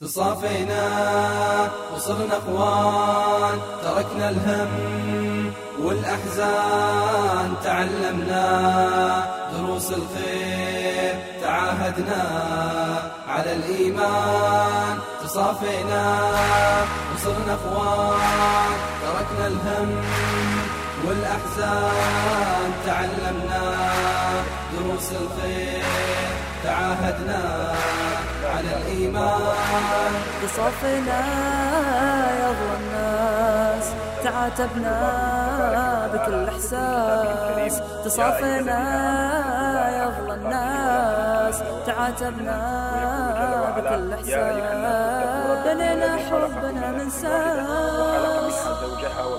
تصافينا وصرنا اخوان تركنا الهم والأحزان تعلمنا دروس الخير تعاهدنا على الإيمان. تصافينا وصرنا اخوان تركنا الهم والأحزان تعلمنا دروس الخير تعاهدنا على الإيمان. بصفنا يضوى الناس تعاتبنا بكل إحساس. تصافنا يضوى الناس تعاتبنا بكل إحساس. بنينا حبنا من ساس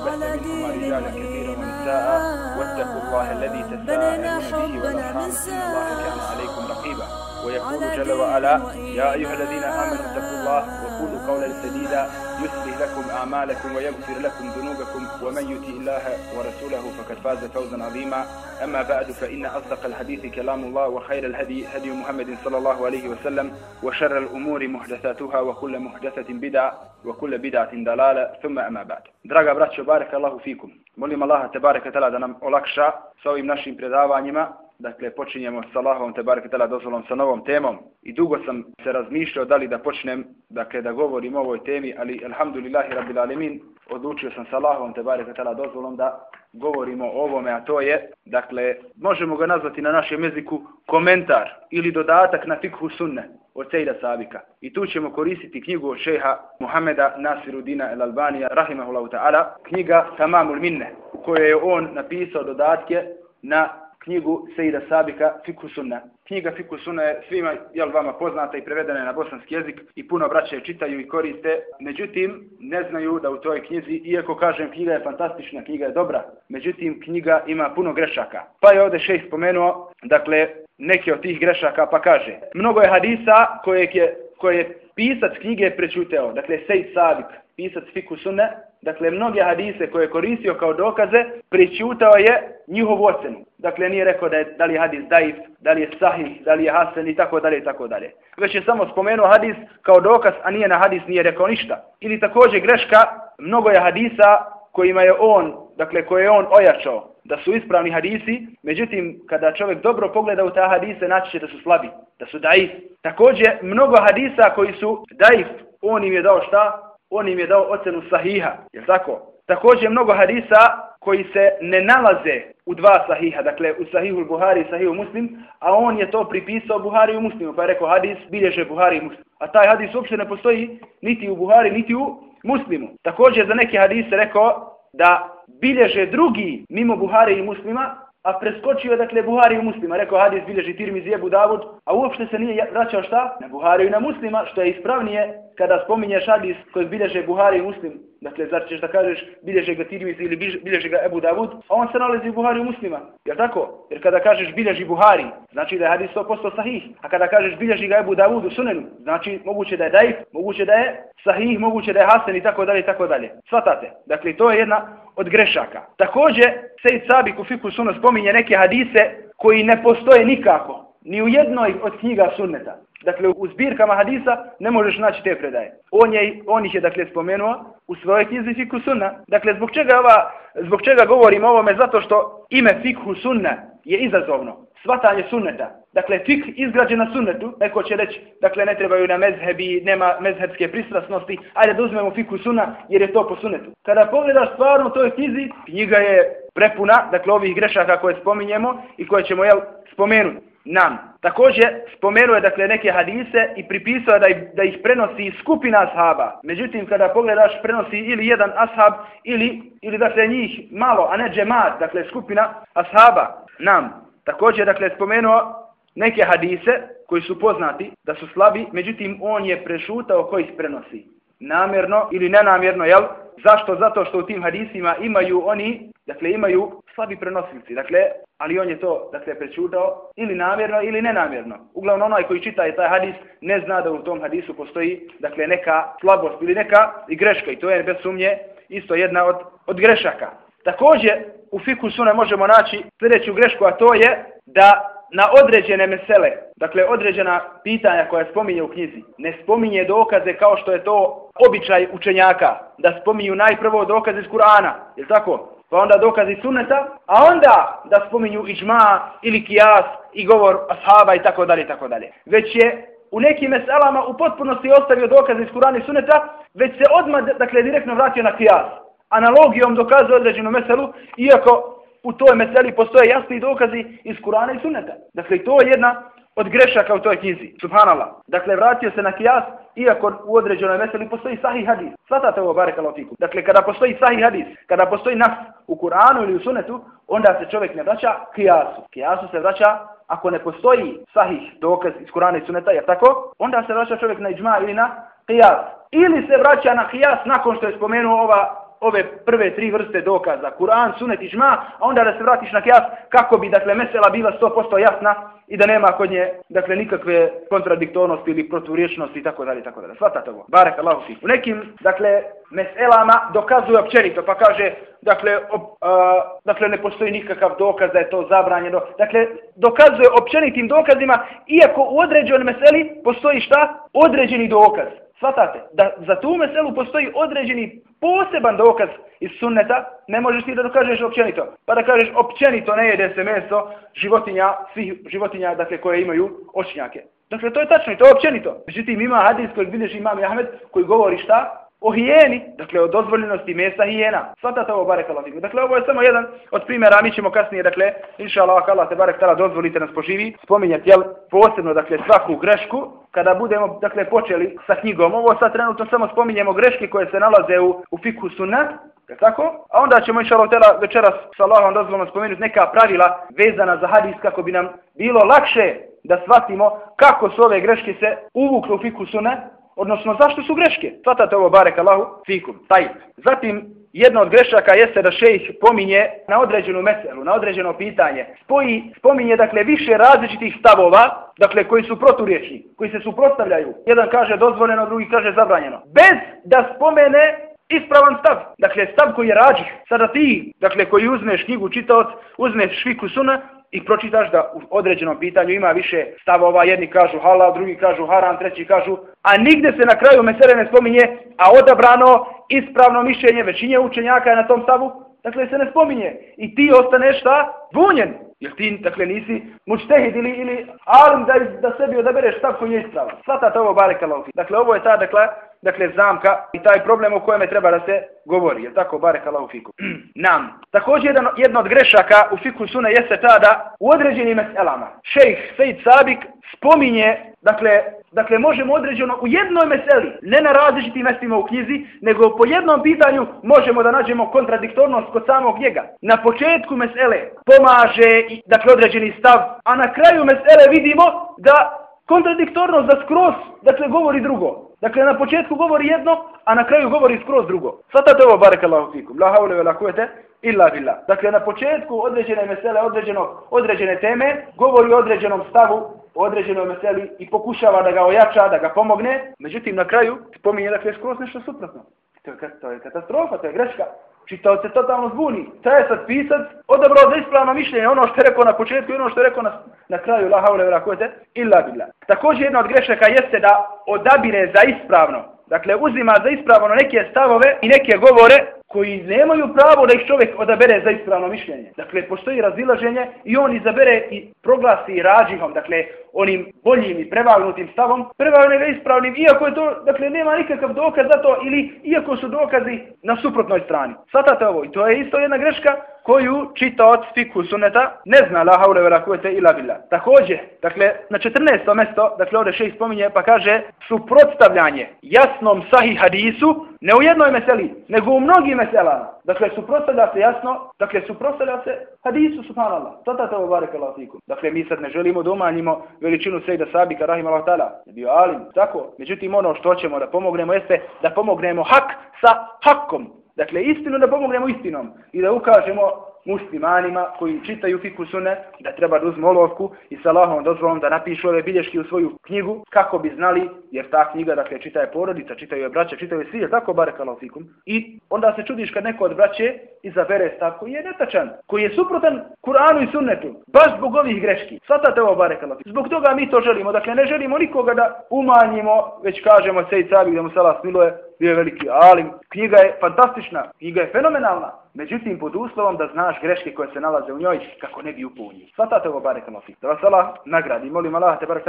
على دين الإيمان. واتقوا الله الذي تساءلون به والارحام ان الله كان عليكم رقيبا ويقول جل وعلا. يا أيها الذين آمنوا اتقوا الله وقولوا قولا سديدا يصلح لكم أعمالكم ويغفر لكم ذنوبكم ومن يطع الله ورسوله فقد فاز فوزا عظيما أما بعد فإن أصدق الحديث كلام الله وخير الهدي هدي محمد صلى الله عليه وسلم وشر الأمور محدثاتها وكل محدثة بدعة وكل بدعة ضلالة ثم أما بعد Draga braćo, barek Allahu fikum. Molim Allaha te bareke tela da nam olakša sa ovim našim predavanjima. Dakle, počinjemo sa Allahovom te barek tala dozvolom sa novom temom. I dugo sam se razmišljao da li da počnem, dakle, da govorim o ovoj temi, ali alhamdulillahi rabbil alemin, odlučio sam sa Allahovom te barek tala dozvolom da govorimo o ovome, a to je, dakle, možemo ga nazvati na našem jeziku komentar ili dodatak na fikhu sunne od Sejda Sabika. I tu ćemo koristiti knjigu od šeha Muhameda Nasirudina El Albanija, rahimahullahu ta'ala, knjiga Tamamul Minne, u kojoj je on napisao dodatke na knjigu Sejda Sabika Fiku Sunna. Knjiga Fiku Sunna je svima, jel vama poznata i prevedena je na bosanski jezik i puno braća je čitaju i koriste. Međutim, ne znaju da u toj knjizi, iako kažem knjiga je fantastična, knjiga je dobra, međutim knjiga ima puno grešaka. Pa je ovdje šest spomenuo, dakle, neke od tih grešaka pa kaže mnogo je hadisa koje je, koje je pisac knjige prečuteo, dakle Sejid Sabik, pisac Fiku Sunne, dakle mnoge hadise koje je koristio kao dokaze, pričutao je njihovu ocenu. Dakle, nije rekao da, je, da li je hadis daif, da li je sahih, da li je hasen i tako dalje i tako dalje. Već je samo spomenuo hadis kao dokaz, a nije na hadis nije rekao ništa. Ili također greška, mnogo je hadisa kojima je on, dakle koje je on ojačao, da su ispravni hadisi, međutim, kada čovjek dobro pogleda u ta hadise, naći će da su slabi, da su daif. Također, mnogo hadisa koji su daif, on im je dao šta? On im je dao ocenu sahiha, je tako? Također, mnogo hadisa koji se ne nalaze u dva sahiha, dakle u sahihu Buhari i sahihu Muslim, a on je to pripisao Buhari i Muslimu, pa je rekao hadis bilježe Buhari i Muslim. A taj hadis uopšte ne postoji niti u Buhari, niti u Muslimu. Također za neke hadise rekao da bilježe drugi mimo Buhari i Muslima, a preskočio je dakle Buhari i Muslima, rekao hadis bilježi Tirmizi Ebu Davud, a uopšte se nije vraćao šta? Na Buhari i na Muslima, što je ispravnije kada spominješ hadis koji bilježe Buhari i Muslim, dakle zar ćeš da kažeš bilježe ga Tirmizi ili bilježe ga Ebu Davud, a on se nalazi u Buhari i Muslima, jer tako? Jer kada kažeš bilježi Buhari, znači da je hadis 100% sahih, a kada kažeš bilježi ga Ebu Davud u sunenu, znači moguće da je daif, moguće da je sahih, moguće da je hasen i tako dalje i tako dalje. Svatate. Dakle, to je jedna od grešaka. Također, Sejid Sabik u Fiku Sunna spominje neke hadise koji ne postoje nikako, ni u jednoj od knjiga sunneta. Dakle, u zbirkama hadisa ne možeš naći te predaje. On, je, on ih je, dakle, spomenuo u svojoj knjizi Fikhu Sunna. Dakle, zbog čega, ova, zbog čega govorim o ovome? Zato što ime Fikhu Sunna je izazovno. Svatanje sunneta. Dakle, fik izgrađen na sunnetu, neko će reći, dakle, ne trebaju na mezhebi, nema mezhebske pristrasnosti, ajde da uzmemo fiku sunna, jer je to po sunnetu. Kada pogledaš stvarno toj knjizi, knjiga je prepuna, dakle, ovih grešaka koje spominjemo i koje ćemo, jel, spomenuti nam. Također spomenuje dakle neke hadise i pripisao da ih, da ih prenosi skupina ashaba. Međutim kada pogledaš prenosi ili jedan ashab ili ili dakle njih malo, a ne džemat, dakle skupina ashaba. Nam. Također dakle spomenuo neke hadise koji su poznati da su slabi, međutim on je prešutao koji ih prenosi. Namjerno ili nenamjerno, jel? Zašto? Zato što u tim hadisima imaju oni, dakle imaju slabi prenosilci. Dakle, ali on je to, dakle, prečutao ili namjerno ili nenamjerno. Uglavnom onaj koji čita taj hadis ne zna da u tom hadisu postoji, dakle, neka slabost ili neka i greška. I to je bez sumnje isto jedna od, od grešaka. Također, u fiku sune možemo naći sljedeću grešku, a to je da na određene mesele, dakle određena pitanja koja spominje u knjizi, ne spominje dokaze kao što je to običaj učenjaka, da spominju najprvo dokaze iz Kur'ana, je tako? Pa onda dokazi sunneta, a onda da spominju iđma ili kijas i govor ashaba i tako dalje i tako dalje. Već je u nekim meselama u potpunosti ostavio dokaze iz Kur'ana i Suneta, već se odmah, dakle, direktno vratio na kijas. Analogijom dokazuje određenu meselu, iako u toj meseli postoje jasni dokazi iz Kurana i Suneta. Dakle, to je jedna od grešaka u toj knjizi. Subhanallah. Dakle, vratio se na kijas, iako u određenoj meseli postoji sahih hadis. Svatate ovo, barek alofiku. Dakle, kada postoji sahih hadis, kada postoji nas u Kuranu ili u Sunnetu, onda se čovjek ne vraća kijasu. Kijasu se vraća ako ne postoji sahih dokaz iz Kurana i Sunneta, jer tako, onda se vraća čovjek na iđma ili na kijas. Ili se vraća na kijas nakon što je spomenuo ova ove prve tri vrste dokaza, Kur'an, Sunet i Žma, a onda da se vratiš na kijas kako bi, dakle, mesela bila 100% jasna i da nema kod nje, dakle, nikakve kontradiktornosti ili proturječnosti i tako dalje, tako dalje. Svatate ovo. Barek Allahu fi. U nekim, dakle, meselama dokazuje općenito, pa kaže, dakle, op, a, dakle, ne postoji nikakav dokaz da je to zabranjeno. Dakle, dokazuje općenitim dokazima, iako u određenoj meseli postoji šta? Određeni dokaz. Svatate, da za tu meselu postoji određeni poseban dokaz iz sunneta, ne možeš ti da dokažeš općenito. Pa da kažeš općenito ne jede se meso životinja, svih životinja dakle, koje imaju očnjake. Dakle, to je tačno i to je općenito. Međutim, ima hadis koji vidiš imam Ahmed koji govori šta? O hijeni, dakle o dozvoljenosti mesa hijena. Svatate ovo barek Allah. Dakle, ovo je samo jedan od primjera, mi ćemo kasnije, dakle, inša Allah, Allah te barek tala dozvolite nas poživi, spominjati, jel, posebno, dakle, svaku grešku, kada budemo, dakle, počeli sa knjigom. Ovo sad trenutno samo spominjemo greške koje se nalaze u, u fiku sunnat, Je tako? A onda ćemo inša Allah večeras sa Allahom dozvolom spomenuti neka pravila vezana za hadis kako bi nam bilo lakše da shvatimo kako su ove greške se uvukle u fiku sunnat Odnosno, zašto su greške? Svatate ovo, barek Allahu, fikum, tajib. Zatim, jedna od grešaka jeste da šejh pominje na određenu meselu, na određeno pitanje. Spoji, spominje, dakle, više različitih stavova, dakle, koji su proturječni, koji se suprotstavljaju. Jedan kaže dozvoljeno, drugi kaže zabranjeno. Bez da spomene ispravan stav. Dakle, stav koji je rađih. Sada ti, dakle, koji uzmeš knjigu čitaoc, uzmeš šviku suna, i pročitaš da u određenom pitanju ima više stavova, jedni kažu halal, drugi kažu haram, treći kažu, a nigde se na kraju mesele ne spominje, a odabrano ispravno mišljenje većinje učenjaka je na tom stavu, dakle se ne spominje. I ti ostaneš šta? Bunjen. Jer ti, dakle, nisi mučtehid ili, ili alim da, da sebi odabereš stav koji je ispravan. Svatate ovo bare kalofi. Dakle, ovo je ta, dakle, dakle, zamka i taj problem o kojem treba da se govori. Je tako, barek Allah u fiku. Nam. Također, jedan, jedna od grešaka u fiku suna jeste ta da u određenim meselama šejh Sejid Sabik spominje, dakle, dakle, možemo određeno u jednoj meseli, ne na različitim mestima u knjizi, nego po jednom pitanju možemo da nađemo kontradiktornost kod samog njega. Na početku mesele pomaže, dakle, određeni stav, a na kraju mesele vidimo da kontradiktornost da skroz, dakle, govori drugo. Dakle, na početku govori jedno, a na kraju govori skroz drugo. Svatate ovo, barakallahu fikum. La haule ve la kuvete, illa billah. Dakle, na početku određene mesele, određeno, određene teme, govori o određenom stavu, o određenoj meseli i pokušava da ga ojača, da ga pomogne. Međutim, na kraju spominje da je skroz nešto suprotno. To je, to je katastrofa, to je greška. Čitao se totalno zbuni. To je sad pisac, odabrao za ispravno mišljenje, ono što je rekao na početku i ono što je rekao na, na kraju, la haule vera kojete, illa billah. Također jedna od grešaka jeste da odabire za ispravno, dakle uzima za ispravno neke stavove i neke govore koji nemaju pravo da ih čovjek odabere za ispravno mišljenje. Dakle, postoji razilaženje i on izabere i proglasi rađihom, dakle, onim boljim i prevagnutim stavom, prevagnutim i ispravnim, iako je to, dakle, nema nikakav dokaz za to, ili iako su dokazi na suprotnoj strani. Svatate ovo, i to je isto jedna greška koju čita od fiku suneta, ne zna la haule vera kuvete ila bila. Također, dakle, na 14. mesto, dakle, ovdje še spominje, pa kaže, suprotstavljanje jasnom sahih hadisu, ne u jednoj meseli, nego u mnogim meselama. Dakle, suprotstavlja se jasno, dakle, suprotstavlja se hadisu, subhanallah. Tata te obarek Allah fikum. Dakle, mi sad ne želimo da umanjimo veličinu Sejda Sabika, rahim Allah ta'ala. Je bio alim, tako. Međutim, ono što ćemo da pomognemo jeste da pomognemo hak sa hakom. Dakle, istinu da pomognemo istinom i da ukažemo muslimanima koji čitaju fiku sune da treba da uzmu olovku i sa Allahom dozvolom da napišu ove bilješke u svoju knjigu kako bi znali, jer ta knjiga, dakle, čita je porodica, čitaju je braća, čitaju je svi, je tako bare fikum. I onda se čudiš kad neko od braće izabere stav koji je netačan, koji je suprotan Kur'anu i sunnetu, baš zbog ovih greški. Svatate ovo bare fikum. Zbog toga mi to želimo, dakle, ne želimo nikoga da umanjimo, već kažemo sej cabi da mu sala smiluje, bio je veliki alim. Knjiga je fantastična, knjiga je fenomenalna. Međutim, pod uslovom da znaš greške koje se nalaze u njoj, kako ne bi upunji. Svatate ovo barek Allah. Da vas Allah nagradi. Molim Allah te barek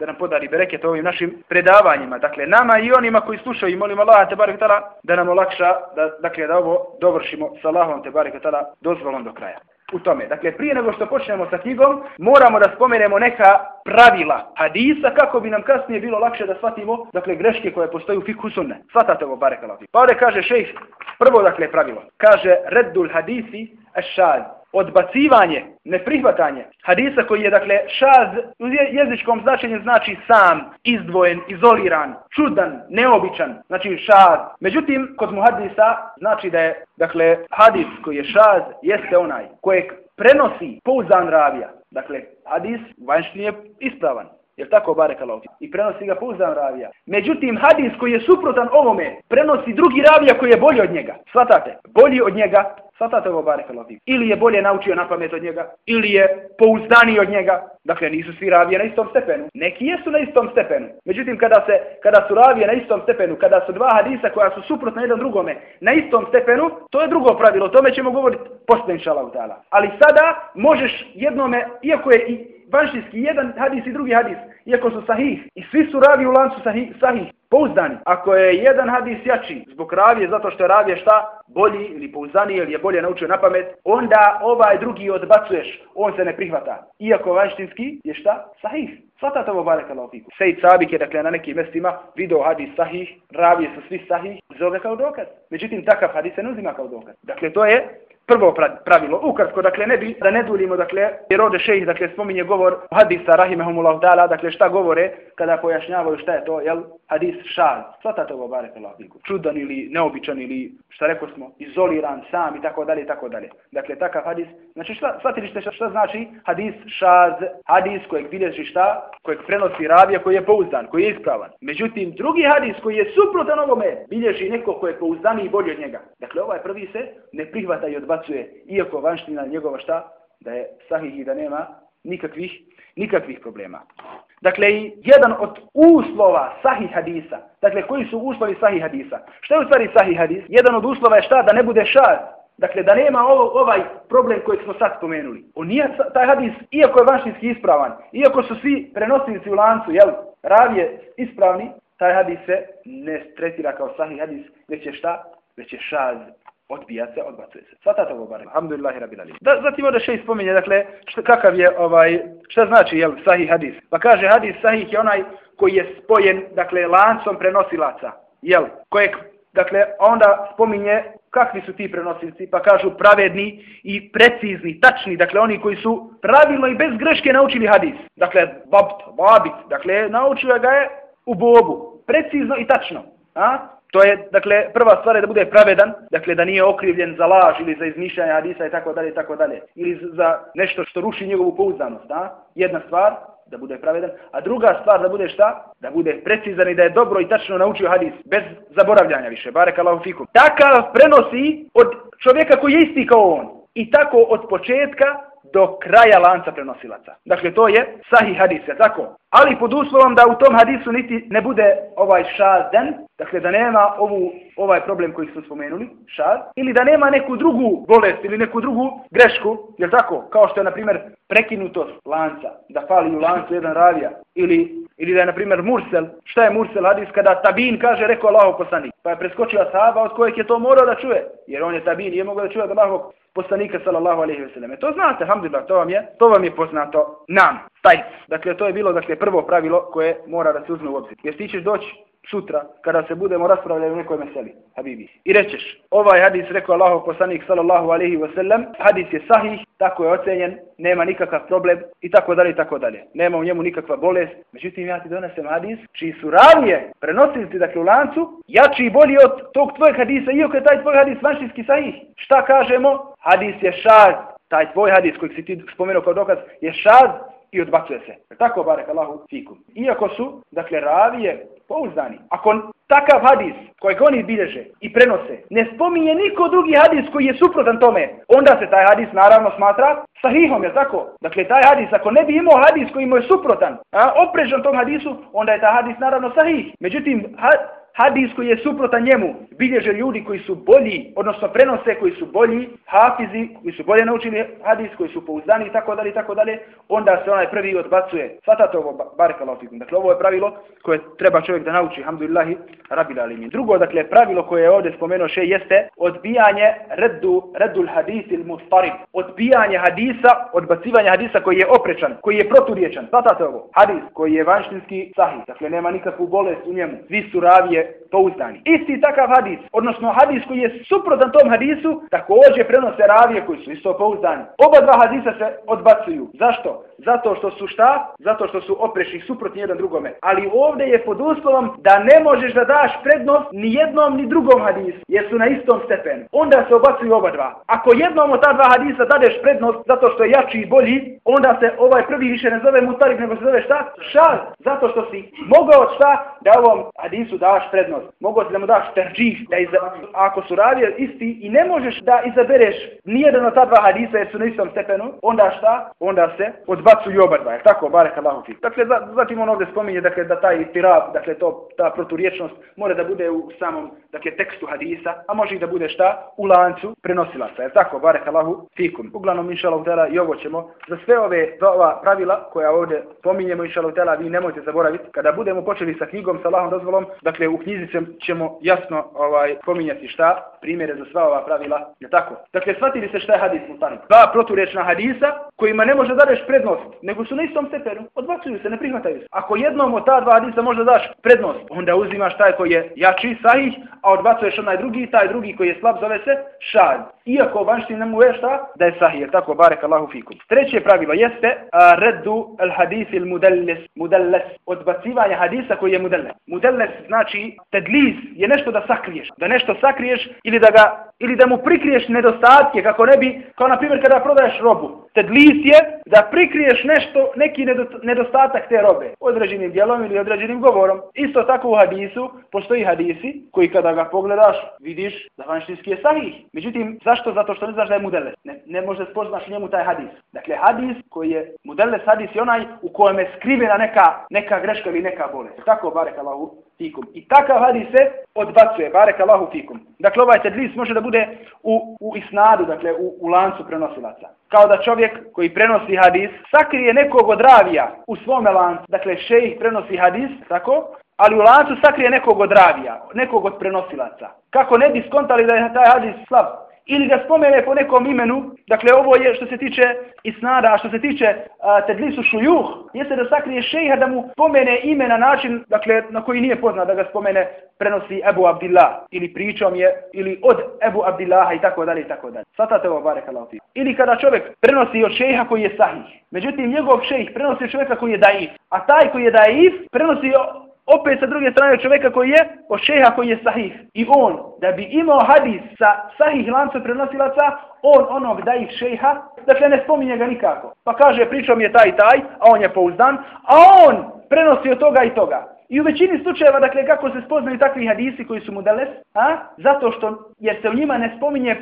da nam podari bereket ovim našim predavanjima. Dakle, nama i onima koji slušaju, molim Allah te barek da nam olakša, da, dakle, da ovo dovršimo sa Allahom te barek dozvolom do kraja u tome. Dakle, prije nego što počnemo sa knjigom, moramo da spomenemo neka pravila hadisa kako bi nam kasnije bilo lakše da shvatimo dakle, greške koje postoje u fikhu sunne. Svatate ovo, bare kalafi. Pa ovdje kaže šejh, prvo dakle pravilo, kaže reddul hadisi ašad odbacivanje, neprihvatanje hadisa koji je dakle šaz u jezičkom značenju znači sam, izdvojen, izoliran, čudan, neobičan, znači šaz. Međutim, kod muhadisa znači da je dakle hadis koji je šaz jeste onaj kojeg prenosi pouzdan ravija. Dakle, hadis vanjšnji je ispravan. Jer tako bare kalauti. I prenosi ga pouzdan ravija. Međutim, hadis koji je suprotan ovome, prenosi drugi ravija koji je bolji od njega. Svatate, bolji od njega, Svatate ovo bare kalauti. Ili je bolje naučio na pamet od njega, ili je pouzdaniji od njega. Dakle, nisu svi ravije na istom stepenu. Neki jesu na istom stepenu. Međutim, kada, se, kada su ravije na istom stepenu, kada su dva hadisa koja su suprotna jedan drugome na istom stepenu, to je drugo pravilo. O tome ćemo govoriti poslije inša Ali sada možeš jednome, iako je i vanštinski jedan hadis i drugi hadis, iako su sahih, i svi su ravi u lancu sahih, sahih, pouzdani. Ako je jedan hadis jači zbog ravije, zato što je ravije šta? Bolji ili pouzdani ili je bolje naučio na pamet, onda ovaj drugi odbacuješ, on se ne prihvata. Iako vanštinski je šta? Sahih. Svatate ovo barek Allah fiku. Sejid Sabik je dakle na nekim mestima video hadis sahih, ravije su svi sahih, zove kao dokaz. Međutim, takav hadis se ne uzima kao dokaz. Dakle, to je prvo pravilo. Ukratko, dakle, ne bi da ne dulimo, dakle, jer ovdje šejih, dakle, spominje govor hadisa, rahimahumullahu ta'ala, dakle, šta govore kada pojašnjavaju šta je to, jel, hadis šaz. Svatate ovo, bare pelaviku. Čudan ili neobičan ili, šta rekao smo, izoliran, sam i tako dalje i tako dalje. Dakle, takav hadis, znači, šta, shvatili ste šta, šta znači hadis šaz, hadis kojeg bilježi šta, kojeg prenosi ravija, koji je pouzdan, koji je ispravan. Međutim, drugi hadis koji je suprotan ovome, bilježi neko koji je pouzdan i bolji od njega. Dakle, ovaj prvi se ne prihvata i odbacuje odbacuje, iako vanština njegova šta, da je sahih i da nema nikakvih, nikakvih problema. Dakle, i jedan od uslova sahih hadisa, dakle, koji su uslovi sahih hadisa? Što je u stvari sahih hadis? Jedan od uslova je šta? Da ne bude šad. Dakle, da nema ovo, ovaj problem koji smo sad spomenuli. On nije taj hadis, iako je vanštinski ispravan, iako su svi prenosnici u lancu, jel, ravije ispravni, taj hadis se ne tretira kao sahih hadis, već je šta? Već je šaz odbija se, odbacuje se. Svatate ovo bar. Alhamdulillahi rabbil alamin. Da zatim ovde še ispominje dakle šta kakav je ovaj šta znači je sahih hadis. Pa kaže hadis sahih je onaj koji je spojen dakle lancom prenosilaca. Jel? Kojeg dakle onda spominje kakvi su ti prenosilci, pa kažu pravedni i precizni, tačni, dakle oni koji su pravilno i bez greške naučili hadis. Dakle, babt, babit, dakle naučio ga je u Bogu, precizno i tačno. A? To je, dakle, prva stvar je da bude pravedan, dakle, da nije okrivljen za laž ili za izmišljanje hadisa i tako dalje i tako dalje. Ili za nešto što ruši njegovu pouzdanost, da? Jedna stvar, da bude pravedan. A druga stvar, da bude šta? Da bude precizan i da je dobro i tačno naučio hadis, bez zaboravljanja više. Barek Allahu fikum. Takav prenosi od čovjeka koji je isti kao on. I tako od početka do kraja lanca prenosilaca. Dakle, to je sahih hadis, je tako? Ali pod uslovom da u tom hadisu niti ne bude ovaj šazden, dakle da nema ovu, ovaj problem koji smo spomenuli, šaz, ili da nema neku drugu bolest ili neku drugu grešku, je tako? Kao što je, na primjer, prekinutost lanca, da fali u lancu jedan ravija, ili, ili da je, na primjer, mursel. Šta je mursel hadis kada tabin kaže, rekao Allahov poslanik, pa je preskočio sahaba od kojeg je to morao da čuje, jer on je tabin, je mogao da čuje od Allahov poslanika sallallahu alejhi ve selleme. To znate, alhamdulillah, to vam je, to vam je poznato nam. Taj. Dakle to je bilo dakle prvo pravilo koje mora da se uzme u obzir. Jer ti ćeš doći sutra, kada se budemo raspravljali u nekoj meseli, Habibi. I rećeš, ovaj hadis rekao Allahov poslanik sallallahu alaihi wa sallam, hadis je sahih, tako je ocenjen, nema nikakav problem i tako dalje i tako dalje. Nema u njemu nikakva bolest. Međutim, ja ti donesem hadis, čiji su ravije prenosili ti dakle u lancu, jači i bolji od tog tvojeg hadisa, iako je taj tvoj hadis vanštinski sahih. Šta kažemo? Hadis je šad. Taj tvoj hadis koji si ti spomenuo kao dokaz je šad i odbacuje se. Tako, barek Allahu, fikum. Iako su, dakle, ravije pouzdani. Ako takav hadis kojeg oni bilježe i prenose ne spominje niko drugi hadis koji je suprotan tome, onda se taj hadis naravno smatra sahihom, je tako? Dakle, taj hadis, ako ne bi imao hadis koji mu je suprotan, a, oprežan tom hadisu, onda je taj hadis naravno sahih. Međutim, ha, hadis koji je suprotan njemu, bilježe ljudi koji su bolji, odnosno prenose koji su bolji, hafizi, koji su bolje naučili hadis, koji su pouzdani i tako dalje i tako dalje, onda se onaj prvi odbacuje. Svatate ovo, barek alofikum. Dakle, ovo je pravilo koje treba čovjek da nauči, hamdulillahi, rabil alimin. Drugo, dakle, pravilo koje je ovdje spomenuo še jeste odbijanje reddu, reddul hadis il mustarib. Odbijanje hadisa, odbacivanje hadisa koji je oprečan, koji je proturječan. Svatate ovo, hadis koji je vanštinski sahih, dakle, nema nikakvu bolest u njemu. Svi su ravije pouzdani. Isti takav hadis, odnosno hadis koji je suprotan tom hadisu, također prenose ravije koji su isto pouzdani. Oba dva hadisa se odbacuju. Zašto? Zato što su šta? Zato što su oprešni suprotni jedan drugome. Ali ovdje je pod uslovom da ne možeš da daš prednost ni jednom ni drugom hadisu, jer su na istom stepenu. Onda se odbacuju oba dva. Ako jednom od ta dva hadisa dadeš prednost zato što je jači i bolji, onda se ovaj prvi više ne zove mutarib, nego se zove šta? Šal. Zato što si mogao šta da ovom hadisu daš prednost. Mogu da mu daš terđih, da iza... ako su ravije isti i ne možeš da izabereš nijedan od ta dva hadisa jer su na istom stepenu, onda šta? Onda se odbacuju oba dva. Je tako? Barek Allahu fi. Dakle, zatim on ovdje spominje dakle, da taj tirab, dakle, to, ta proturječnost mora da bude u samom dakle, tekstu hadisa, a može i da bude šta? U lancu prenosilaca. jer tako? Barek Allahu fikum. Uglavnom, inša Allah, i ovo ćemo za sve ove ova pravila koja ovdje spominjemo, inša Allah, vi nemojte zaboraviti, kada budemo počeli sa knjigom, sa Allahom dozvolom, dakle, u knjizi ćemo jasno ovaj pominjati šta, primjere za sva ova pravila, je tako? Dakle, shvatili se šta je hadis mutanik. Dva proturečna hadisa kojima ne može daš prednost, nego su na istom stepenu, odbacuju se, ne prihvataju se. Ako jednom od ta dva hadisa možda daš prednost, onda uzimaš taj koji je jači, sahih, a odbacuješ onaj drugi, taj drugi koji je slab, zove se šad. Iako vanšti ne mu je šta, da je sahih, je tako, barek Allahu fikum. Treće pravilo jeste a, reddu al hadis il mudallis, mudallis, odbacivanje hadisa koji je mudallis. Mudallis znači tedlis je nešto da sakriješ, da nešto sakriješ ili da ga ili da mu prikriješ nedostatke kako ne bi kao na primjer kada prodaješ robu. Tedlis je da prikriješ nešto neki nedostatak te robe određenim djelom ili određenim govorom. Isto tako u hadisu postoji hadisi koji kada ga pogledaš vidiš da vanštinski je sahih. Međutim, zašto? Zato što ne znaš da je mudeles. Ne, ne može spoznaš njemu taj hadis. Dakle, hadis koji je mudeles hadis je onaj u kojem je skrivena neka, neka greška ili neka bolest. Tako, barek Allahu, fikum. I takav hadis se odbacuje, barek Allahu fikum. Dakle, ovaj tedlis može da bude u, u isnadu, dakle, u, u lancu prenosilaca. Kao da čovjek koji prenosi hadis sakrije nekog od ravija u svome lancu. Dakle, šejih prenosi hadis, tako? Ali u lancu sakrije nekog od ravija, nekog od prenosilaca. Kako ne bi skontali da je taj hadis slab? Ili ga spomene po nekom imenu, dakle ovo je što se tiče isnada, a što se tiče uh, tedlisu šujuh, jeste da sakrije šejha da mu spomene ime na način, dakle, na koji nije poznat da ga spomene, prenosi Ebu Abdillah, ili pričom je, ili od Ebu Abdillaha i tako dalje i tako dalje. Svatate ovo, barek Allah Ili kada čovjek prenosi od šejha koji je sahih, međutim njegov šejh prenosi od čovjeka koji je daif, a taj koji je daif prenosi opet sa druge strane čovjeka koji je od šeha koji je sahih. I on, da bi imao hadis sa sahih lancem prenosilaca, on onog da ih šeha, dakle ne spominje ga nikako. Pa kaže, pričao mi je taj i taj, a on je pouzdan, a on prenosi od toga i toga. I u većini slučajeva, dakle, kako se spoznaju takvi hadisi koji su mu dales, a? zato što, jer se u njima ne spominje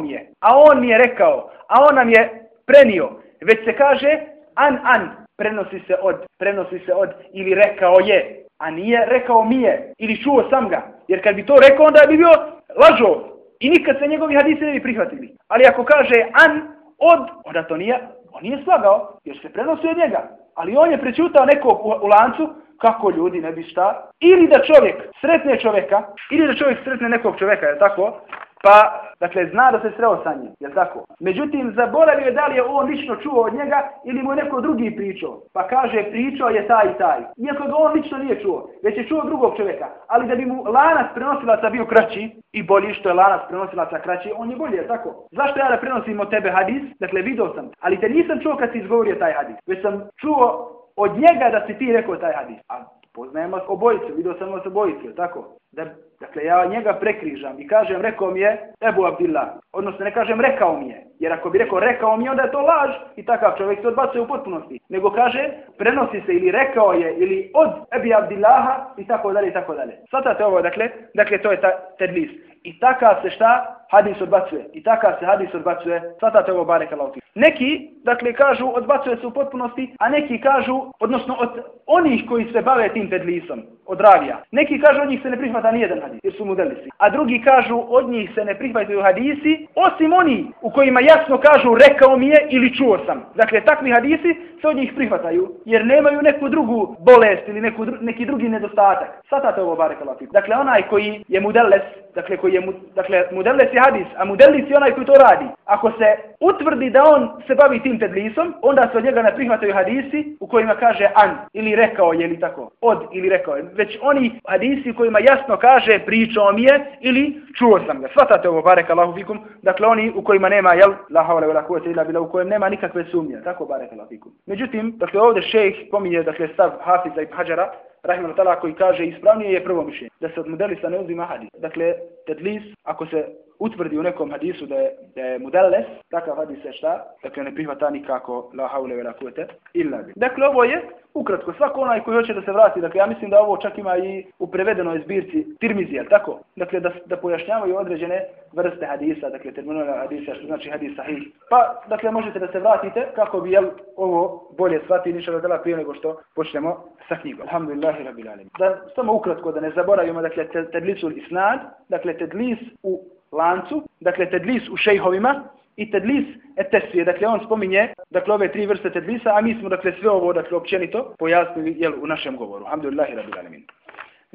mi je, a on mi je rekao, a on nam je prenio, već se kaže an an, prenosi se od, prenosi se od, ili rekao je, a nije rekao mi je ili čuo sam ga. Jer kad bi to rekao, onda bi bio lažo. I nikad se njegovi hadisi ne bi prihvatili. Ali ako kaže an od, onda to nije, on nije slagao, jer se prenosi od njega. Ali on je prečutao nekog u, u lancu, kako ljudi ne bi šta. Ili da čovjek sretne čovjeka, ili da čovjek sretne nekog čovjeka, je tako? Pa, dakle, zna da se sreo sa njim, je tako? Međutim, zaboravio je da li je on lično čuo od njega ili mu je neko drugi pričao. Pa kaže, pričao je taj i taj. Iako ga on lično nije čuo, već je čuo drugog čovjeka. Ali da bi mu lanac prenosilaca bio kraći i bolji što je lanac prenosilaca kraći, on je bolji, je tako? Zašto ja da prenosim od tebe hadis? Dakle, video sam. Ali te nisam čuo kad si izgovorio taj hadis. Već sam čuo od njega da si ti rekao taj hadis. A poznajem vas obojicu, vidio sam vas obojicu, tako? Da, dakle, ja njega prekrižam i kažem, rekao mi je Ebu Abdillah. Odnosno, ne kažem, rekao mi je. Jer ako bi rekao, rekao mi je, onda je to laž i takav čovjek se odbacuje u potpunosti. Nego kaže, prenosi se ili rekao je, ili od Ebi Abdillaha i tako dalje i tako dalje. Svatate ovo, dakle, dakle, to je ta tedlis. I takav se šta? Hadis odbacuje. I takav se hadis odbacuje. Svatate ovo, barek Allah. Neki, dakle, kažu, odbacuje se u potpunosti, a neki kažu, odnosno od onih koji se bave tim tedlisom, od ravija. Neki kažu, od njih se ne prihvata nijedan hadis, jer su mudelisi. A drugi kažu, od njih se ne prihvataju hadisi, osim oni u kojima jasno kažu, rekao mi je ili čuo sam. Dakle, takvi hadisi se od njih prihvataju, jer nemaju neku drugu bolest ili neku, neki drugi nedostatak. Svatate ovo, barek Allah. Dakle, onaj koji je mudeles, dakle, koji je, dakle, mudeles je hadis, a mudelis je onaj koji to radi. Ako se utvrdi da on se bavi tim tedlisom, onda se od njega ne prihvataju hadisi u kojima kaže an ili rekao je ili tako, od ili rekao je. Već oni hadisi u kojima jasno kaže pričao mi je ili čuo sam ga. Svatate ovo, barek Allahu fikum. Dakle, oni u kojima nema, jel, la havle vela kuvete ila bila, u kojem nema nikakve sumnje. Tako, barek Allahu fikum. Međutim, dakle, ovdje šejh pominje, dakle, stav Hafiza i Hadžara, Rahim al koji kaže ispravnije je prvo mišljenje, da se od modelisa ne uzima hadis. Dakle, tedlis, ako se utvrdi u nekom hadisu da je, da je modeles, takav hadis je šta? Dakle, ne prihvata nikako la haule vela kuvete illa bi. Dakle, ovo je ukratko, svako onaj koji hoće da se vrati, dakle, ja mislim da ovo čak ima i u prevedenoj zbirci Tirmizija, tako? Dakle, da, da pojašnjavaju određene vrste hadisa, dakle, terminologa hadisa, što znači hadis sahih. Pa, dakle, možete da se vratite kako bi, jel, ovo bolje shvati, niša da dela prije nego što počnemo sa knjigom. Alhamdulillahi rabbil alamin. Da, samo ukratko, da ne zaboravimo, dakle, tedlisul isnad, dakle, tedlis u lancu, dakle tedlis u šejhovima i tedlis etesvije, dakle on spominje dakle ove tri vrste tedlisa, a mi smo dakle sve ovo dakle općenito pojasnili jel, u našem govoru. Alhamdulillahi rabbil alamin.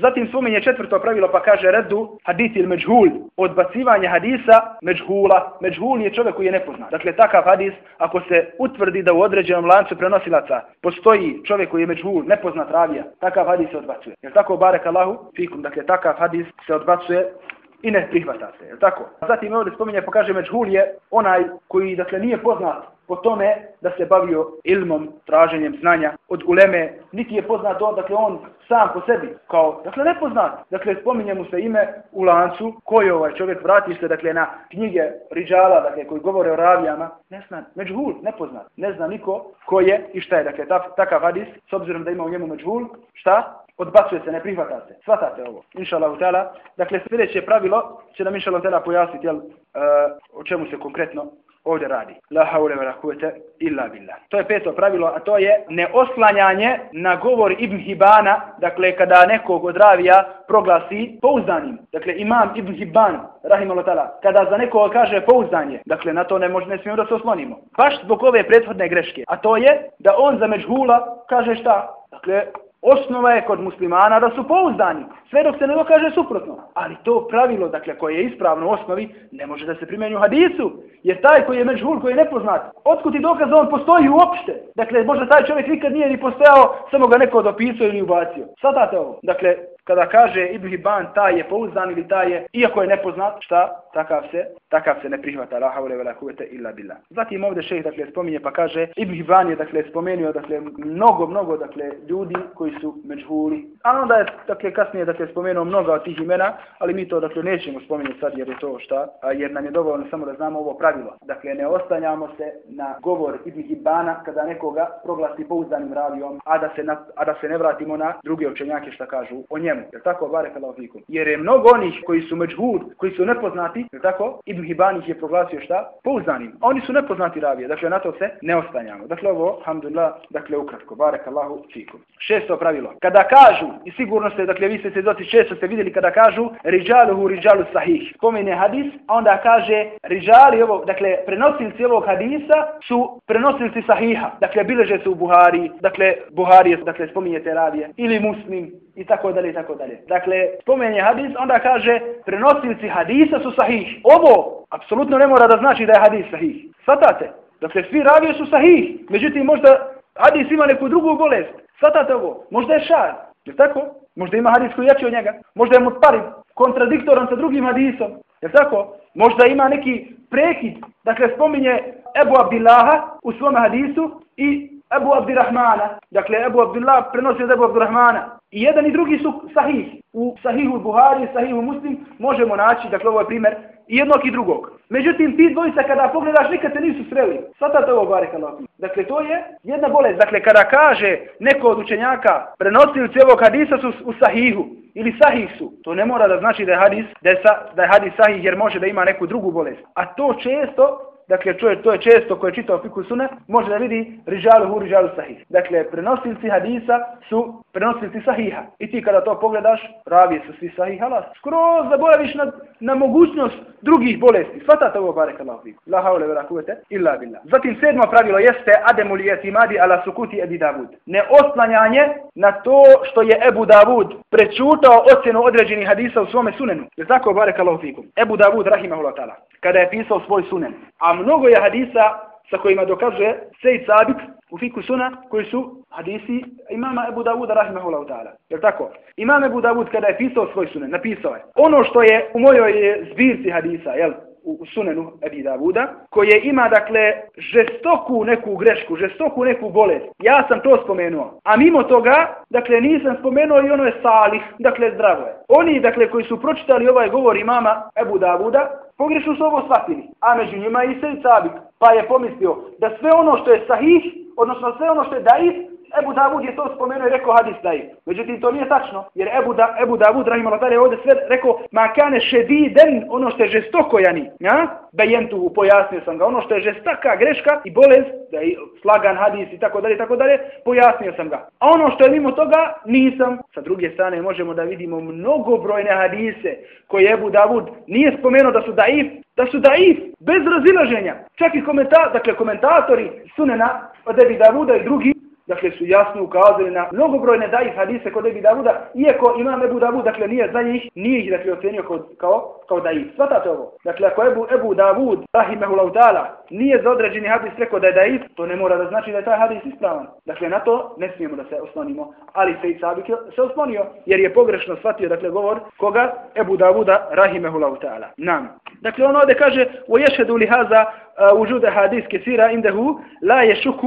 Zatim spominje četvrto pravilo pa kaže redu hadith il međhul, odbacivanje hadisa međhula. Međhul je čovjek koji je nepoznat. Dakle, takav hadis, ako se utvrdi da u određenom lancu prenosilaca postoji čovjek koji je međhul, nepoznat ravija, takav hadis se odbacuje. Jer tako, barek Allahu, fikum, dakle, takav hadis se odbacuje i ne prihvata se, je tako? Zatim ovdje spominje, pokaže Međhul je onaj koji, dakle, nije poznat po tome da se bavio ilmom, traženjem znanja od uleme, niti je poznat on, dakle, on sam po sebi, kao, dakle, nepoznat. Dakle, spominje mu se ime u lancu, koji ovaj čovjek vrati se, dakle, na knjige Riđala, dakle, koji govore o ravijama, ne zna, Međhul, nepoznat, ne zna niko ko je i šta je, dakle, ta, takav hadis, s obzirom da ima u njemu Međhul, šta? Odbacuje se, ne prihvata se. Svatate ovo. Inša Allah. Dakle, sljedeće pravilo će nam inša Allah pojasniti jel, uh, o čemu se konkretno ovdje radi. La haule wa la kuvete illa billah. To je peto pravilo, a to je neoslanjanje na govor Ibn Hibana, dakle, kada nekog od ravija proglasi pouzdanim. Dakle, imam Ibn Hiban, rahimahullah ta'ala, kada za nekog kaže pouzdanje, dakle, na to ne, može, ne smijemo da se oslonimo. Baš zbog ove prethodne greške. A to je da on za međhula kaže šta? Dakle, Osnova je kod muslimana da su pouzdani, sve dok se ne dokaže suprotno. Ali to pravilo, dakle, koje je ispravno u osnovi, ne može da se primjenju u hadisu. Jer taj koji je međhul, koji je nepoznat, otkud ti dokaz da on postoji uopšte? Dakle, možda taj čovjek nikad nije ni postojao, samo ga neko dopisao ili ubacio. Sadate ovo. Dakle, kada kaže Ibn Hibban taj je pouzdan ili taj je, iako je nepoznat, šta? Takav se, takav se ne prihvata. La haule vela kuvete illa bila. Zatim ovdje šejh dakle spominje pa kaže Ibn Hibban je dakle spomenuo dakle mnogo mnogo dakle ljudi koji su međhuli. A onda je dakle kasnije dakle spomenuo mnogo od tih imena, ali mi to dakle nećemo spomenuti sad jer je to šta? A, jer nam je dovoljno samo da znamo ovo pravilo. Dakle ne ostanjamo se na govor Ibn Hibana kada nekoga proglasi pouzdanim ravijom, a da se na, a da se ne vratimo na druge učenjake šta kažu o njemu njemu. Je tako? bare fikum. Jer je mnogo onih koji su međhud, koji su nepoznati, je tako? Ibn Hibban ih je proglasio šta? Pouzdanim. Oni su nepoznati ravije. Dakle, na to se ne ostanjamo. Dakle, ovo, alhamdulillah, dakle, ukratko. bare fikum. Šesto pravilo. Kada kažu i sigurno ste, dakle, vi ste se doti često ste vidjeli kada kažu riđaluhu riđalu sahih. Spomene hadis, a onda kaže riđali ovo, dakle, prenosilci ovog hadisa su prenosilci sahiha. Dakle, bileže su u Buhari, dakle, Buhari je, dakle, spominjete radije, ili muslim, i tako dalje, i tako dalje. Dakle, spomenje hadis, onda kaže prenosilci hadisa su sahih. Ovo, apsolutno ne mora da znači da je hadis sahih. Svatate? Dakle, svi ravije su sahih. Međutim, možda hadis ima neku drugu bolest. Svatate ovo? Možda je šar. Je tako? Možda ima hadis koji jači od njega. Možda je mutparib, kontradiktoran sa drugim hadisom. Je tako? Možda ima neki prekid. Dakle, spominje Ebu Abdillaha u svom hadisu i Ebu Abdirahmana. Dakle, Ebu Abdillah prenosi od Ebu Abdirahmana. I jedan i drugi su sahih. U sahihu Buhari, sahihu Muslim možemo naći, dakle, ovo je primjer i jednog i drugog. Međutim, ti dvojica kada pogledaš, nikad se nisu sreli. Svatate ovo, barek Allah. Dakle, to je jedna bolest. Dakle, kada kaže neko od učenjaka, prenosilci ovog hadisa su u sahihu, ili sahih su, to ne mora da znači da je hadis, da je, sa, da je hadis sahih, jer može da ima neku drugu bolest. A to često dakle čuje, to je često ko je čitao fiku suna, može da vidi rižalu hu rižalu sahih. Dakle, prenosilci hadisa su prenosilci sahiha. I ti kada to pogledaš, ravije su svi sahih halas. Skroz zaboraviš na, na mogućnost drugih bolesti. Svatate ovo barek Allah fiku. La haule vera kuvete, illa billah. Zatim sedmo pravilo jeste ademu li etimadi ala sukuti Ebi Davud. Ne oslanjanje na to što je Ebu Davud prečutao ocjenu određenih hadisa u svome sunenu. Je tako barek Allah fiku. Ebu Davud rahimahullah ta'ala. Kada je pisao svoj sunen. A mnogo je hadisa sa kojima dokazuje Sejid Sabit u fiku suna koji su hadisi imama Ebu Davuda rahimahullahu ta'ala. Je tako? Imam Ebu Davud kada je pisao svoj sunan, napisao je ono što je u mojoj zbirci hadisa, jel? U sunenu Ebi Davuda, koje ima, dakle, žestoku neku grešku, žestoku neku bolest. Ja sam to spomenuo. A mimo toga, dakle, nisam spomenuo i ono je salih, dakle, zdravo je. Oni, dakle, koji su pročitali ovaj govor imama Ebu Davuda, pogrešno su ovo shvatili. A među njima i Sejid Sabik. Pa je pomislio da sve ono što je sahih, odnosno sve ono što je daif, Ebu Davud je to spomenuo i rekao hadis daif. Međutim, to nije tačno, jer Ebu, da, Ebu Davud, rahim Allah, je ovdje sve rekao, ma kane šediden, ono što je žestoko, jani, ja? Bejentu, pojasnio sam ga, ono što je žestaka greška i bolest, da je slagan hadis i tako dalje, tako dalje, pojasnio sam ga. A ono što je mimo toga, nisam. Sa druge strane, možemo da vidimo mnogobrojne hadise koje Ebu Davud nije spomenuo da su daif, da su daif, bez razilaženja. Čak i komenta, dakle, komentatori sunena od Ebi Davuda i drugi, dakle su jasno ukazali na mnogobrojne daif hadise kod Ebi Davuda, iako ima Ebu Davud, dakle nije za njih, nije ih dakle ocenio kod, kao, kao daif. Svatate ovo. Dakle, ako Ebu, Ebu Davud, rahimehullahu ta'ala, nije za određeni hadis rekao da je daif, to ne mora da znači da je taj hadis ispravan. Dakle, na to ne smijemo da se oslonimo. Ali se i Sabik se oslonio, jer je pogrešno shvatio, dakle, govor koga Ebu Davuda, rahimehullahu ta'ala. Nam. Dakle, ono ovdje kaže, u ješedu li haza وجود حديث كثيرة عنده لا يشك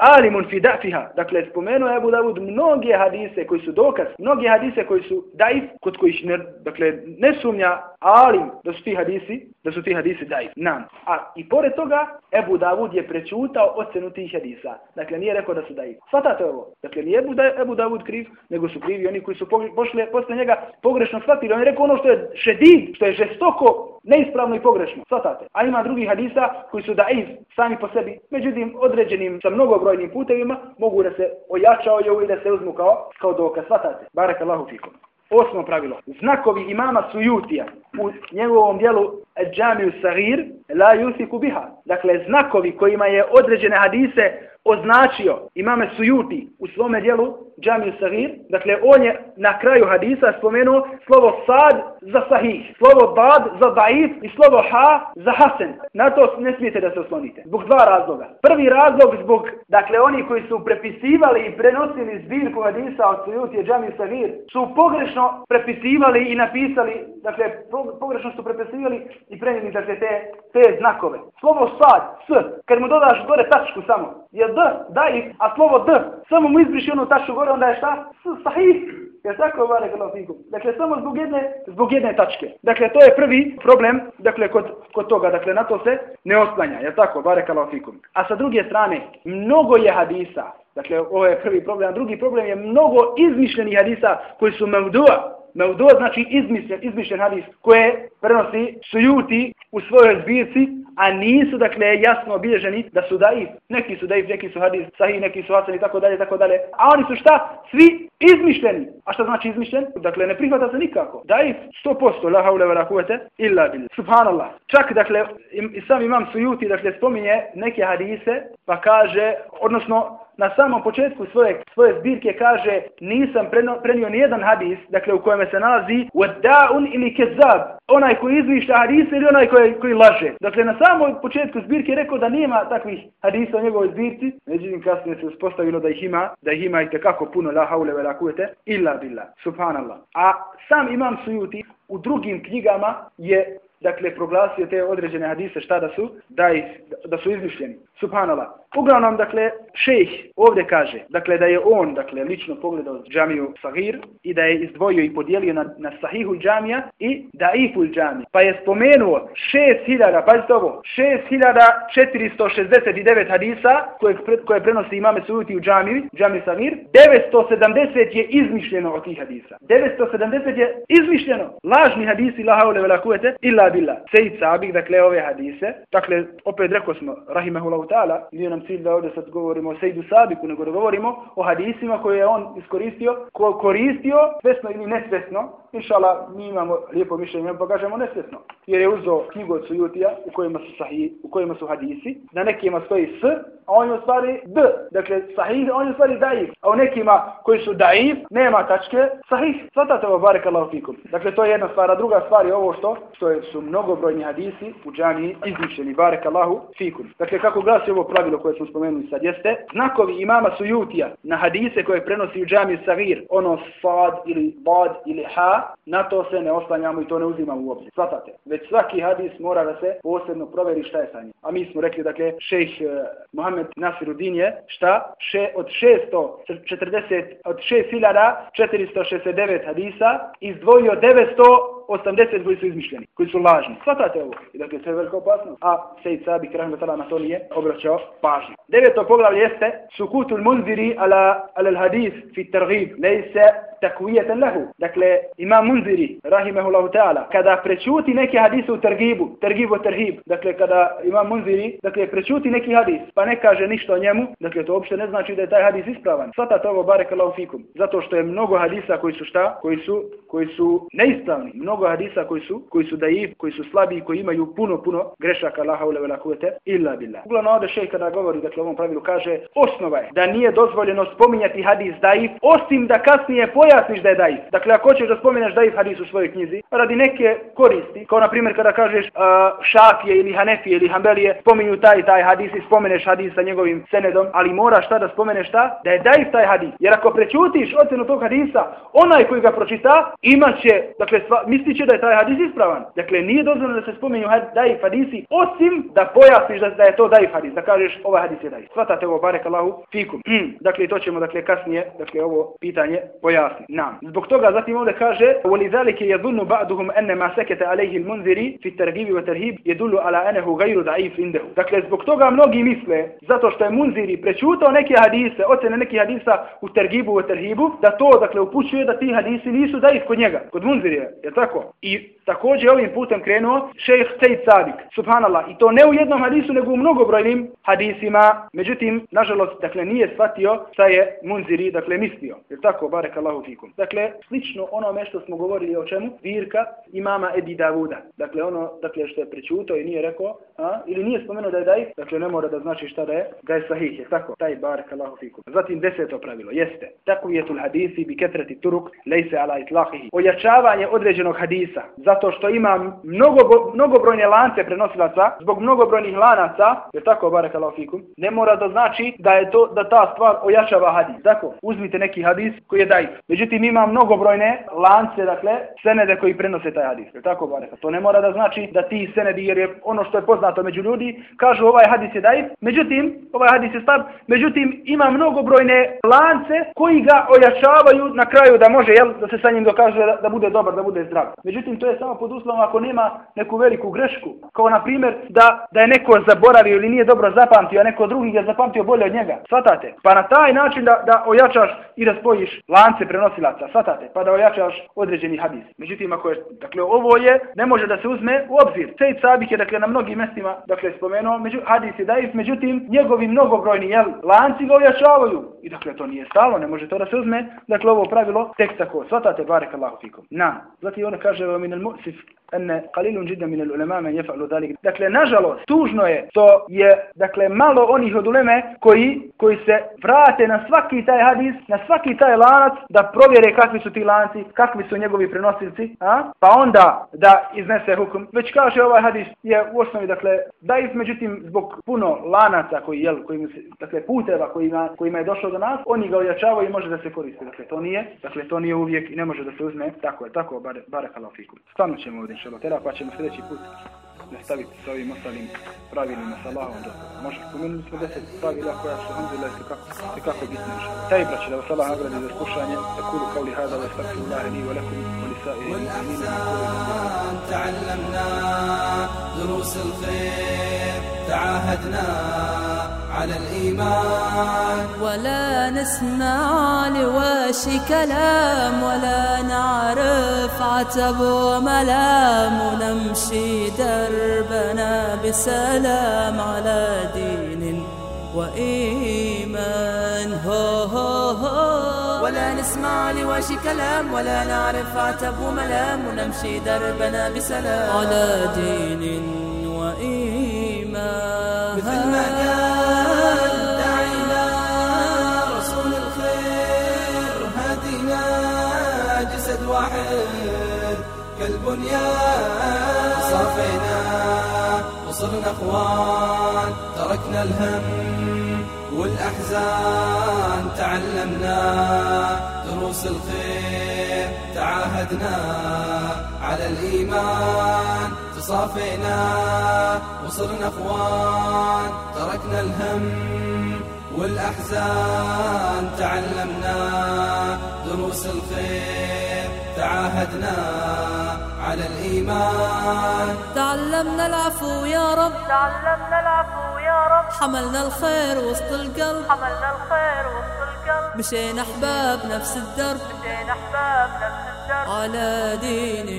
عالم في ضعفها dakle spomenuo Abu Davud mnoge hadise koji su dokaz mnoge hadise koji su daif kod kojih ne dakle ne sumnja alim da su ti hadisi da su ti hadisi daif nam a i pored toga Abu Davud je prečutao ocenu tih hadisa dakle nije rekao da su daif svatate ovo dakle nije Abu, da, Abu Davud kriv nego su krivi oni koji su pošli posle njega pogrešno shvatili on je rekao ono što je šedid što je žestoko neispravno i pogrešno. Svatate. A ima drugi hadisa koji su da iz sami po sebi, međutim određenim sa mnogobrojnim putevima mogu da se ojačaju i da se uzmu kao, kao dokaz. Svatate. Barak Allahu fikum. Osmo pravilo. Znakovi imama Sujutija u njegovom dijelu Džamiju Sahir la yusiku biha. Dakle, znakovi kojima je određene hadise označio imame Sujuti u svome dijelu Džamiju Sahir, dakle on je na kraju hadisa spomenuo slovo sad za sahih, slovo bad za daif i slovo ha za hasen. Na to ne smijete da se oslonite. Zbog dva razloga. Prvi razlog zbog, dakle oni koji su prepisivali i prenosili zbirku hadisa od Sujuti Džamiju Sahir, su pogrešno prepisivali i napisali, dakle pogrešno su prepisivali i prenijeli dakle, te, te znakove. Slovo sad, s, kad mu dodaš gore tačku samo, je d, daif, a slovo d, samo mu izbriši onu tačku gore, onda je šta? S, sahih. Je tako vare fikum. Dakle, samo zbog jedne, zbog jedne tačke. Dakle, to je prvi problem, dakle, kod, kod toga. Dakle, na to se ne oslanja. Je tako, vare fikum. A sa druge strane, mnogo je hadisa. Dakle, ovo je prvi problem. A drugi problem je mnogo izmišljenih hadisa koji su mevdua. Mevdua znači izmišljen, izmišljen hadis koje prenosi sujuti u svojoj zbirci, a nisu dakle jasno obilježeni da su daif. Neki su daif, neki su hadis sahih, neki su hasan i tako dalje, tako dalje. A oni su šta? Svi izmišljeni. A šta znači izmišljen? Dakle, ne prihvata se nikako. Daif 100%, la haule vela la kuvete, illa bil. Subhanallah. Čak, dakle, i sam imam sujuti, dakle, spominje neke hadise, pa kaže, odnosno, na samom početku svoje, svoje zbirke kaže nisam preno, prenio nijedan hadis, dakle u kojem se nalazi wada'un ili kezab, onaj koji izmišlja hadise ili onaj koji, koji laže. Dakle na samom početku zbirke rekao da nema takvih hadisa u njegovoj zbirci, međutim kasnije se uspostavilo da ih ima, da ih ima i kako puno la haule vela kuvete, illa billah, subhanallah. A sam imam sujuti u drugim knjigama je dakle proglasio te određene hadise šta da su da, ih, da su izmišljeni. Subhanallah uglavnom dakle šejh ovdje kaže dakle da je on dakle lično pogledao džamiju Sahir i da je izdvojio i podijelio na, na Sahihu džamija i Daiful džamija. Pa je spomenuo 6000 pazite ovo 6469 hadisa koje, koje prenosi imame Sujuti u džamiji džamiji Sahir 970 je izmišljeno od tih hadisa. 970 je izmišljeno. Lažni hadisi la haule vela kuvete illa billah. Sejid Sabik, dakle, ove hadise, dakle, opet rekao smo, rahimahullahu ta'ala, nije nam cilj da ovdje sad govorimo o Sejdu Sabiku, nego da govorimo o hadisima koje je on iskoristio, ko koristio, svesno ili nesvesno, inšala, mi imamo lijepo mišljenje, pa kažemo nesvesno, jer je uzo knjigu od Sujutija, u kojima su, sahih, u kojima su hadisi, na nekima stoji S, a on je u stvari D, dakle, sahih, on je u stvari daif, a u nekima koji su daif, nema tačke, sahih, svatate ovo, barek Allah fikum. Dakle, to je jedna stvar, a druga stvar je ovo što, što je, su mnogobrojni hadisi u džani izmišljeni, barek Allahu fikum. Dakle, kako glasi ovo pravilo koje smo spomenuli sad, jeste, znakovi imama su jutija na hadise koje prenosi u džami savir, ono sad ili bad ili ha, na to se ne oslanjamo i to ne uzimamo u obzir. Svatate, već svaki hadis mora da se posebno proveri šta je sa njim. A mi smo rekli, dakle, šejh eh, Mohamed Nasiruddin je, šta? Še, od 640, od 6469 hadisa izdvojio 900 80 koji su izmišljeni, koji su lažni. Svatate ovo. I dakle, to je velika opasnost. A Sejid Sabik, rahmet na to nije obraćao pažnju. Deveto poglavlje jeste sukutul munziri ala, ala al hadis fi targhib. laysa takvijeten lehu. Dakle, ima munziri, rahimehullahu ta'ala, kada prečuti neke hadise u targibu, targibu terhib, dakle, kada ima munziri, dakle, prečuti neki hadis, pa ne kaže ništa o njemu, dakle, to uopšte ne znači da je taj hadis ispravan. Svata ovo, barekallahu fikum. Zato što je mnogo hadisa koji su šta? Koji su, koji su neispravni. Mnogo hadisa koji su koji su daif, koji su slabi, koji imaju puno puno grešaka la haule vela kuvete illa billah. Uglavnom ovdje šejh kada govori dakle ovom pravilu kaže osnova je da nije dozvoljeno spominjati hadis daif osim da kasnije pojasniš da je daif. Dakle ako hoćeš da spomeneš daif hadis u svojoj knjizi radi neke koristi, kao na primjer kada kažeš uh, Šafije ili Hanefije ili hambelije, spominju taj taj hadis i spomeneš hadis sa njegovim senedom, ali moraš šta da spomeneš šta? Da je daif taj hadis. Jer ako prećutiš ocenu tog hadisa, onaj koji ga pročita imaće, dakle sva, misliće da je taj hadis ispravan. Dakle, nije dozvoljeno da se spomenju daif hadisi, osim da pojasniš da, da je to daif hadis, da kažeš ovaj hadis je daif. Svatate ovo, barek Allahu, fikum. Hmm. Dakle, to ćemo dakle, kasnije, dakle, ovo pitanje pojasniti. Nam. Zbog toga, zatim ovdje kaže, وَلِذَلِكَ يَذُنُّ بَعْدُهُمْ أَنَّ مَا سَكَتَ عَلَيْهِ الْمُنْذِرِ فِي التَّرْغِيبِ وَتَرْهِيبِ يَدُلُّ عَلَى أَنَهُ غَيْرُ ضَعِيفٍ عِنْدَهُ Dakle, zbog toga mnogi misle, zato što je Munziri prečutao neke hadise, ocene neke hadisa u tergibu i terhibu, da to, dakle, upućuje da ti hadisi nisu daif kod njega, kod Munzirija, je tako? I također ovim putem krenuo šejh Sejid Sadik, subhanallah, i to ne u jednom hadisu, nego u mnogobrojnim hadisima. Međutim, nažalost, dakle, nije shvatio šta je Munziri, dakle, mislio. Je tako, barek Allahu fikum. Dakle, slično onome što smo govorili o čemu, virka imama Edi Davuda. Dakle, ono, dakle, što je prečuto i nije rekao, a, ili nije spomenuo da je daj, dakle, ne mora da znači šta da je, da je sahih, je tako, taj barek Allahu fikum. Zatim, deseto pravilo, jeste, takvijetul hadisi bi ketreti turuk, lejse ala itlahihi. Ojačavanje određenog hadisa, zato što ima mnogo, mnogobrojne lance prenosilaca, zbog mnogobrojnih lanaca, je tako, barek Allahu fikum, ne mora da znači da je to, da ta stvar ojačava hadis. Dakle, uzmite neki hadis koji je daif. Međutim, ima mnogobrojne lance, dakle, senede koji prenose taj hadis. Je tako, barek, to ne mora da znači da ti senedi, jer je ono što je poznato među ljudi, kažu ovaj hadis je daif, međutim, ovaj hadis je slab, međutim, ima mnogobrojne lance koji ga ojačavaju na kraju da može, jel, da se sa njim dokaže da, da bude dobar, da bude zdrav. Međutim, to je samo pod uslovom ako nema neku veliku grešku. Kao na primjer da, da je neko zaboravio ili nije dobro zapamtio, a neko drugi ga zapamtio bolje od njega. Svatate? Pa na taj način da, da ojačaš i da spojiš lance prenosilaca. Svatate? Pa da ojačaš određeni hadis. Međutim, ako je, dakle, ovo je, ne može da se uzme u obzir. Sejt Sabik je, dakle, na mnogim mestima, dakle, spomenuo, među, hadis je daif, međutim, njegovi mnogobrojni, jel, lanci ga ojačavaju. I dakle, to nije stalo, ne može to da se uzme. Dakle, ovo pravilo, tek tako. Svatate, barek Allahu fikum. Na. Zati ona kaže, min al mu'sif, ene qalilun jiddan min al-ulama man yaf'alu dhalik. Dakle nažalost tužno je to je dakle malo onih od uleme koji koji se vrate na svaki taj hadis, na svaki taj lanac da provjere kakvi su ti lanci, kakvi su njegovi prenosilci, a? Pa onda da iznese hukum. Već kaže ovaj hadis je u osnovi dakle da iz međutim zbog puno lanaca koji jel koji se dakle puteva kojima, kojima je došao do nas, oni ga ojačavaju i može da se koristi. Dakle to nije, dakle to nije uvijek i ne može da se uzme tako je, tako bare bare fikum. Stvarno ćemo ovdje šalotera, pa ćemo sljedeći put nastaviti sa ovim ostalim pravilima sa Allahom do Može, pomenuli smo deset pravila koja su, alhamdulillah, i kako, i kako bitne. Taj braći, da vas Allah nagradi za slušanje, da kulu kao li hada, da stakfi Allah, li wa lakum, wa li sa'i, تعلمنا دروس الخير تعاهدنا على الإيمان. ولا نسمع لواش كلام ولا نعرف عتب وملام. ونمشي دربنا بسلام على دين وإيمان. هو هو هو. ولا نسمع لواش كلام ولا نعرف عتب وملام. ونمشي دربنا بسلام. على دين وإيمان. مثل ما قال واحد كالبنيان. صافينا وصرنا أخوان تركنا الهم والأحزان. تعلمنا دروس الخير تعاهدنا على الإيمان. تصافينا وصرنا أخوان تركنا الهم والأحزان. تعلمنا دروس الخير تعاهدنا على الإيمان. تعلمنا العفو يا رب. تعلمنا العفو يا رب. حملنا الخير وسط القلب. حملنا الخير وسط القلب. مشينا أحباب نفس الدرب. مشينا أحباب نفس الدرب. على دين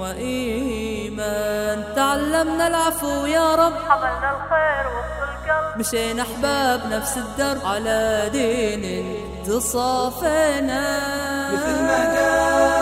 وإيمان. تعلمنا العفو يا رب. حملنا الخير وسط القلب. مشينا أحباب نفس الدرب. على دين تصافينا مثل ما قال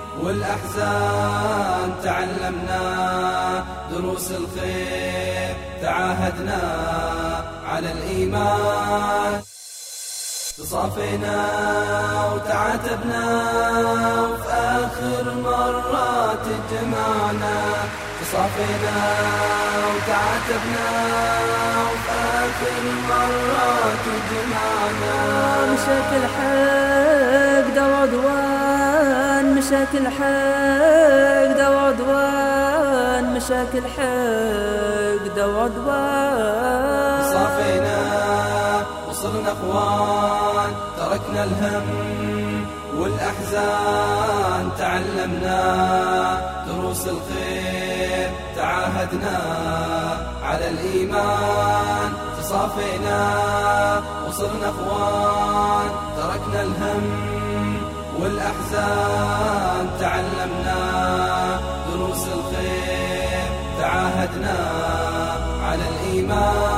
والأحزان تعلمنا دروس الخير تعاهدنا على الإيمان. تصافينا وتعاتبنا وفي آخر مرة تجمعنا تصافينا وتعاتبنا وفي آخر مرة تجمعنا مشت الحق دوا دوا مشاكل حقد وعدوان مشاكل حقد وعدوان. صافينا وصرنا اخوان تركنا الهم والأحزان. تعلمنا دروس الخير تعاهدنا على الإيمان. تصافينا وصرنا اخوان تركنا الهم والأحزان تعلمنا دروس الخير تعاهدنا على الإيمان.